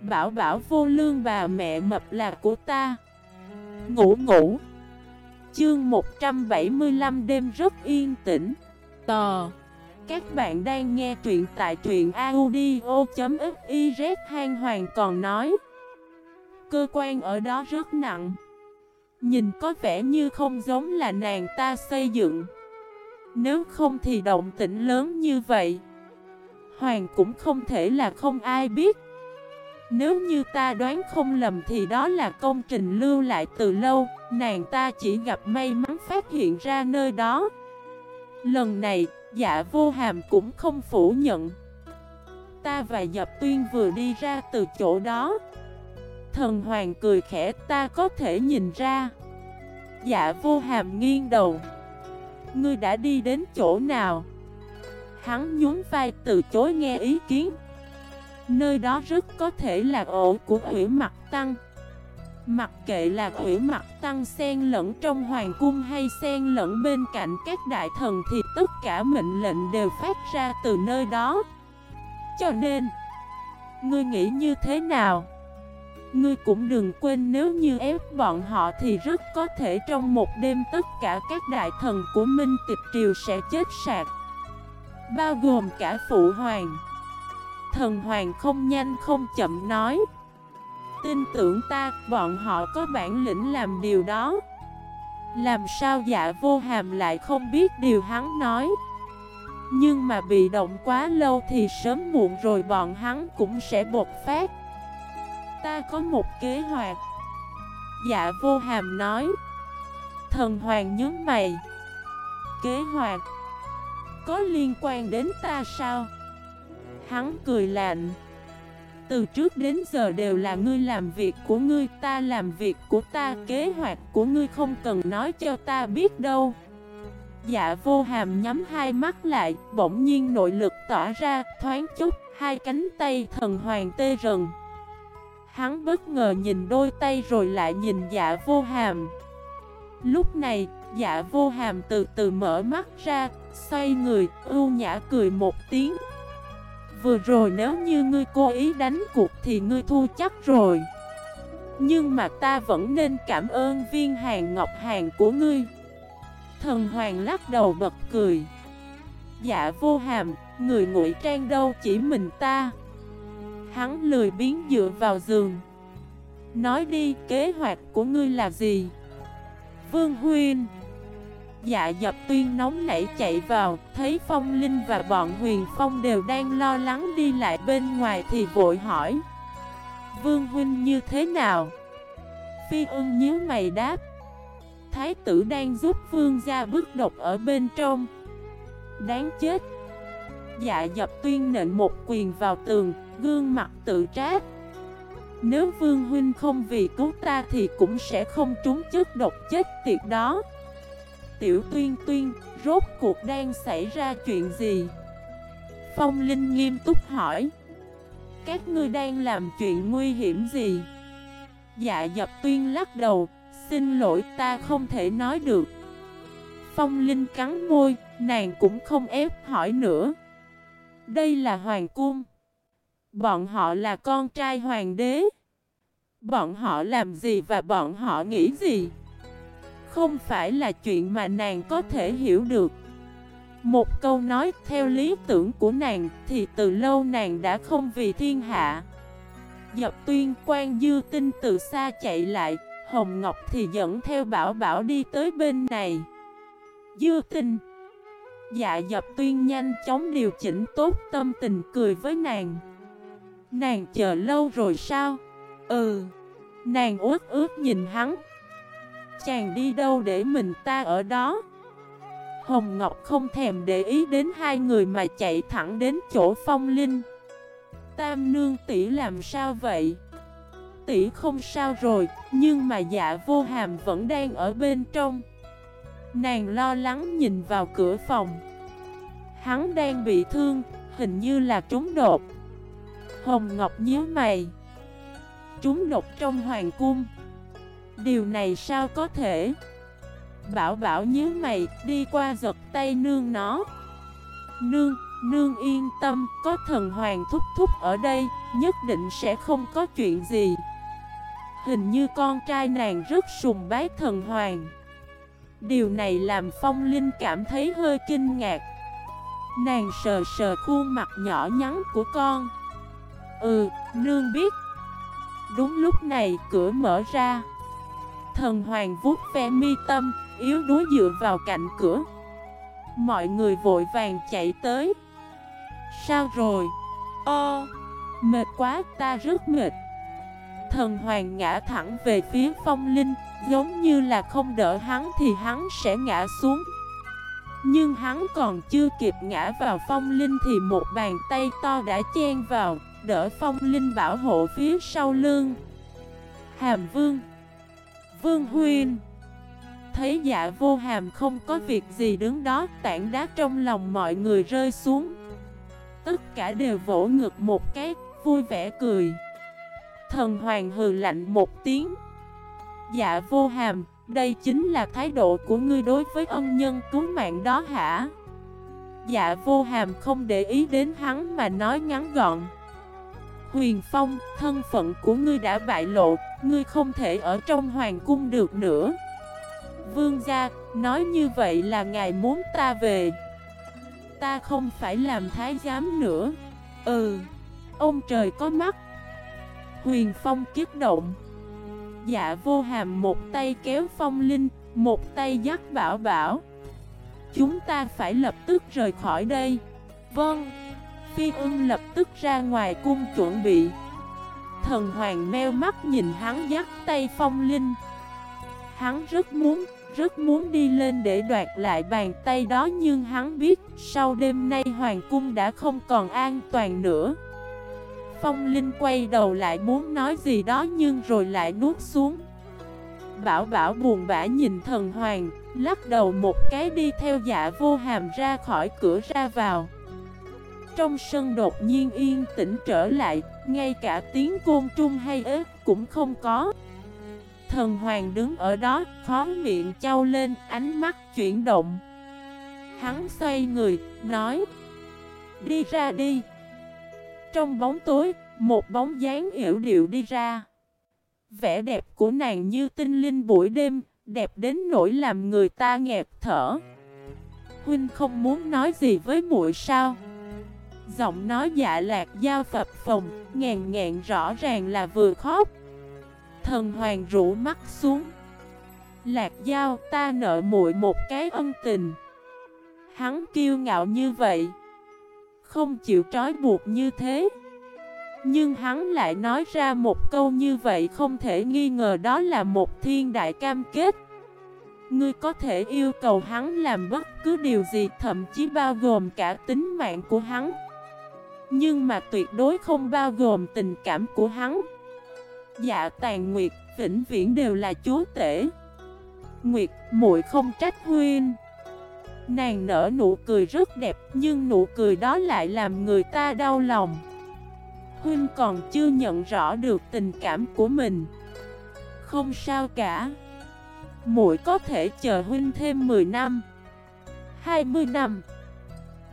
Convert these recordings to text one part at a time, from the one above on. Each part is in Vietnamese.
Bảo bảo vô lương bà mẹ mập là của ta. Ngủ ngủ. Chương 175 đêm rất yên tĩnh. Tò. Các bạn đang nghe truyện tại truyện audio.xyz Hang Hoàng còn nói. Cơ quan ở đó rất nặng. Nhìn có vẻ như không giống là nàng ta xây dựng. Nếu không thì động tĩnh lớn như vậy. Hoàng cũng không thể là không ai biết. Nếu như ta đoán không lầm thì đó là công trình lưu lại từ lâu Nàng ta chỉ gặp may mắn phát hiện ra nơi đó. Lần này, dạ vô hàm cũng không phủ nhận. Ta và Dập Tuyên vừa đi ra từ chỗ đó. Thần hoàng cười khẽ ta có thể nhìn ra. Dạ vô hàm nghiêng đầu. Ngươi đã đi đến chỗ nào? Hắn nhún vai từ chối nghe ý kiến. Nơi đó rất có thể là ổ của hủy mặt tăng. Mặc kệ là hủy mặt tăng xen lẫn trong hoàng cung hay xen lẫn bên cạnh các đại thần Thì tất cả mệnh lệnh đều phát ra từ nơi đó. Cho nên, Ngươi nghĩ như thế nào? Ngươi cũng đừng quên nếu như ép bọn họ thì rất có thể trong một đêm tất cả các đại thần của Minh Tịch Triều sẽ chết sạc. Bao gồm cả Phụ Hoàng. Thần Hoàng không nhanh không chậm nói. Tin tưởng ta, bọn họ có bản lĩnh làm điều đó. Làm sao dạ vô hàm lại không biết điều hắn nói. Nhưng mà bị động quá lâu thì sớm muộn rồi bọn hắn cũng sẽ bột phát. Ta có một kế hoạch. Dạ vô hàm nói. Thần hoàng nhớ mày. Kế hoạch. Có liên quan đến ta sao? Hắn cười lạnh. Từ trước đến giờ đều là ngươi làm việc của ngươi Ta làm việc của ta Kế hoạch của ngươi không cần nói cho ta biết đâu. Dạ vô hàm nhắm hai mắt lại Bỗng nhiên nội lực tỏa ra Thoáng chút Hai cánh tay thần hoàng tê rần. Hắn bất ngờ nhìn đôi tay rồi lại nhìn dạ vô hàm. Lúc này, dạ vô hàm từ từ mở mắt ra Xoay người, ưu nhã cười một tiếng. Vừa rồi nếu như ngươi cố ý đánh cuộc thì ngươi thua chắc rồi. Nhưng mà ta vẫn nên cảm ơn viên hàng ngọc hàng của ngươi. Thần hoàng lắc đầu bật cười. Dạ vô hàm, người ngụy trang đâu chỉ mình ta. Hắn lười biến dựa vào giường. Nói đi kế hoạch của ngươi là gì? Vương Huyên Dạ dập tuyên nóng nảy chạy vào, Thấy Phong Linh và bọn Huyền Phong đều đang lo lắng đi lại bên ngoài thì vội hỏi. Vương Huynh như thế nào? Phi ưng nhíu mày đáp. Thái tử đang giúp vương gia bức độc ở bên trong. Đáng chết. Dạ dập tuyên nện một quyền vào tường, Gương mặt tự trách Nếu vương huynh không vì cứu ta Thì cũng sẽ không trúng chất độc chết tiệt đó. Tiểu tuyên tuyên, Rốt cuộc đang xảy ra chuyện gì? Phong Linh nghiêm túc hỏi. Các ngươi đang làm chuyện nguy hiểm gì? Dạ dập tuyên lắc đầu. Xin lỗi, ta không thể nói được. Phong Linh cắn môi, Nàng cũng không ép hỏi nữa. Đây là hoàng cung. Bọn họ là con trai hoàng đế. Bọn họ làm gì và bọn họ nghĩ gì? Không phải là chuyện mà nàng có thể hiểu được. Một câu nói theo lý tưởng của nàng Thì từ lâu nàng đã không vì thiên hạ. Dập tuyên quan dư tinh từ xa chạy lại, Hồng Ngọc thì dẫn theo bảo bảo đi tới bên này. Dư tinh. Dạ dập tuyên nhanh chóng điều chỉnh tốt tâm tình cười với nàng. Nàng chờ lâu rồi sao? Ừ. Nàng ướt ướt nhìn hắn Chàng đi đâu để mình ta ở đó? Hồng Ngọc không thèm để ý đến hai người mà chạy thẳng đến chỗ phong linh. Tam nương tỷ làm sao vậy? Tỷ không sao rồi, nhưng mà dạ vô hàm vẫn đang ở bên trong. Nàng lo lắng nhìn vào cửa phòng. Hắn đang bị thương, hình như là trúng đột. Hồng Ngọc nhíu mày. Trúng đột trong hoàng cung. Điều này sao có thể Bảo bảo nhớ mày Đi qua giật tay nương nó Nương Nương yên tâm, có thần hoàng thúc thúc ở đây, nhất định sẽ không có chuyện gì. Hình như con trai nàng rất sùng bái thần hoàng. Điều này làm Phong Linh cảm thấy hơi kinh ngạc. Nàng sờ sờ khuôn mặt nhỏ nhắn của con. Ừ, nương biết. Đúng lúc này cửa mở ra. Thần hoàng vuốt ve mi tâm, yếu đuối dựa vào cạnh cửa. Mọi người vội vàng chạy tới. Sao rồi? Ô, mệt quá, ta rất mệt. Thần hoàng ngã thẳng về phía phong linh, giống như là không đỡ hắn thì hắn sẽ ngã xuống. Nhưng hắn còn chưa kịp ngã vào phong linh thì một bàn tay to đã chen vào, đỡ phong linh bảo hộ phía sau lưng. Hàm vương Vương Huyên Thấy dạ vô hàm không có việc gì đứng đó, Tảng đá trong lòng mọi người rơi xuống. Tất cả đều vỗ ngực một cái, Vui vẻ cười. Thần hoàng hừ lạnh một tiếng. Dạ vô hàm, Đây chính là thái độ của ngươi đối với ân nhân cứu mạng đó hả? Dạ vô hàm không để ý đến hắn mà nói ngắn gọn. Huyền Phong, thân phận của ngươi đã bại lộ, ngươi không thể ở trong hoàng cung được nữa. Vương gia, nói như vậy là ngài muốn ta về. Ta không phải làm thái giám nữa. Ừ, ông trời có mắt. Huyền Phong kiếp động. Dạ vô hàm một tay kéo phong linh, một tay dắt bảo bảo. Chúng ta phải lập tức rời khỏi đây. Vâng. Phi ưng lập tức ra ngoài cung chuẩn bị. Thần hoàng meo mắt nhìn hắn dắt tay phong linh. Hắn rất muốn, rất muốn đi lên để đoạt lại bàn tay đó Nhưng hắn biết sau đêm nay hoàng cung đã không còn an toàn nữa. Phong Linh quay đầu lại muốn nói gì đó nhưng rồi lại nuốt xuống. Bảo bảo buồn bã nhìn thần hoàng Lắc đầu một cái đi theo dạ vô hàm ra khỏi cửa ra vào trong sân đột nhiên yên tĩnh trở lại, ngay cả tiếng côn trung hay ếch cũng không có. Thần hoàng đứng ở đó, khó miệng trao lên, ánh mắt chuyển động. Hắn xoay người, nói Đi ra đi Trong bóng tối, một bóng dáng hiểu điệu đi ra Vẻ đẹp của nàng như tinh linh buổi đêm Đẹp đến nỗi làm người ta nghẹt thở Huynh không muốn nói gì với muội sao Giọng nói dạ lạc giao phập phồng, ngàn ngạn rõ ràng là vừa khóc. Thần hoàng rũ mắt xuống. Lạc giao ta nợ muội một cái ân tình. Hắn kiêu ngạo như vậy. Không chịu trói buộc như thế. Nhưng hắn lại nói ra một câu như vậy không thể nghi ngờ đó là một thiên đại cam kết. Ngươi có thể yêu cầu hắn làm bất cứ điều gì thậm chí bao gồm cả tính mạng của hắn. Nhưng mà tuyệt đối không bao gồm tình cảm của hắn. Dạ tàn Nguyệt, vĩnh viễn đều là chúa tể. Nguyệt, muội không trách huyên Nàng nở nụ cười rất đẹp Nhưng nụ cười đó lại làm người ta đau lòng. Huynh còn chưa nhận rõ được tình cảm của mình. Không sao cả. Muội có thể chờ huynh thêm 10 năm 20 năm.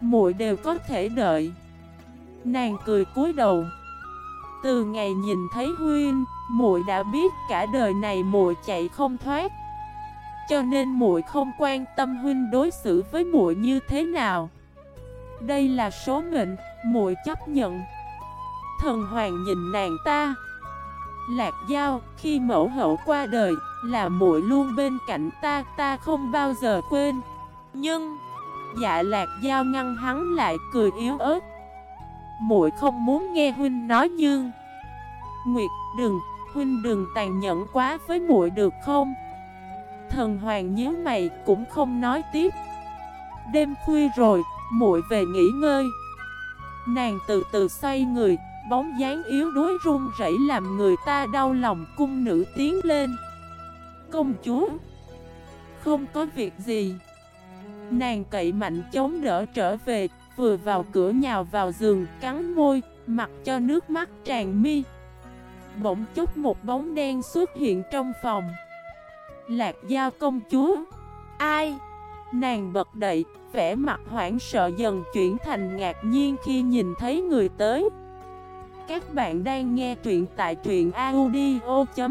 Muội đều có thể đợi. Nàng cười cúi đầu. Từ ngày nhìn thấy Huynh, muội đã biết cả đời này muội chạy không thoát. Cho nên muội không quan tâm Huynh đối xử với muội như thế nào. Đây là số mệnh, muội chấp nhận. Thần hoàng nhìn nàng ta. Lạc Giao, khi mẫu hậu qua đời, là muội luôn bên cạnh ta, ta không bao giờ quên. Nhưng, dạ Lạc Giao ngăn hắn lại cười yếu ớt muội không muốn nghe huynh nói nhưng Nguyệt, đừng, huynh đừng tàn nhẫn quá với muội được không? Thần hoàng nhớ mày cũng không nói tiếp. Đêm khuya rồi, muội về nghỉ ngơi. Nàng từ từ xoay người, Bóng dáng yếu đuối run rẩy làm người ta đau lòng cung nữ tiến lên. Công chúa, Không có việc gì. Nàng cậy mạnh chống đỡ trở về. Vừa vào cửa nhào vào giường cắn môi Mặc cho nước mắt tràn mi. Bỗng chốc một bóng đen xuất hiện trong phòng. Lạc giao công chúa. Ai? Nàng bật đậy, vẻ mặt hoảng sợ dần chuyển thành ngạc nhiên khi nhìn thấy người tới. Các bạn đang nghe truyện tại truyện audio.fif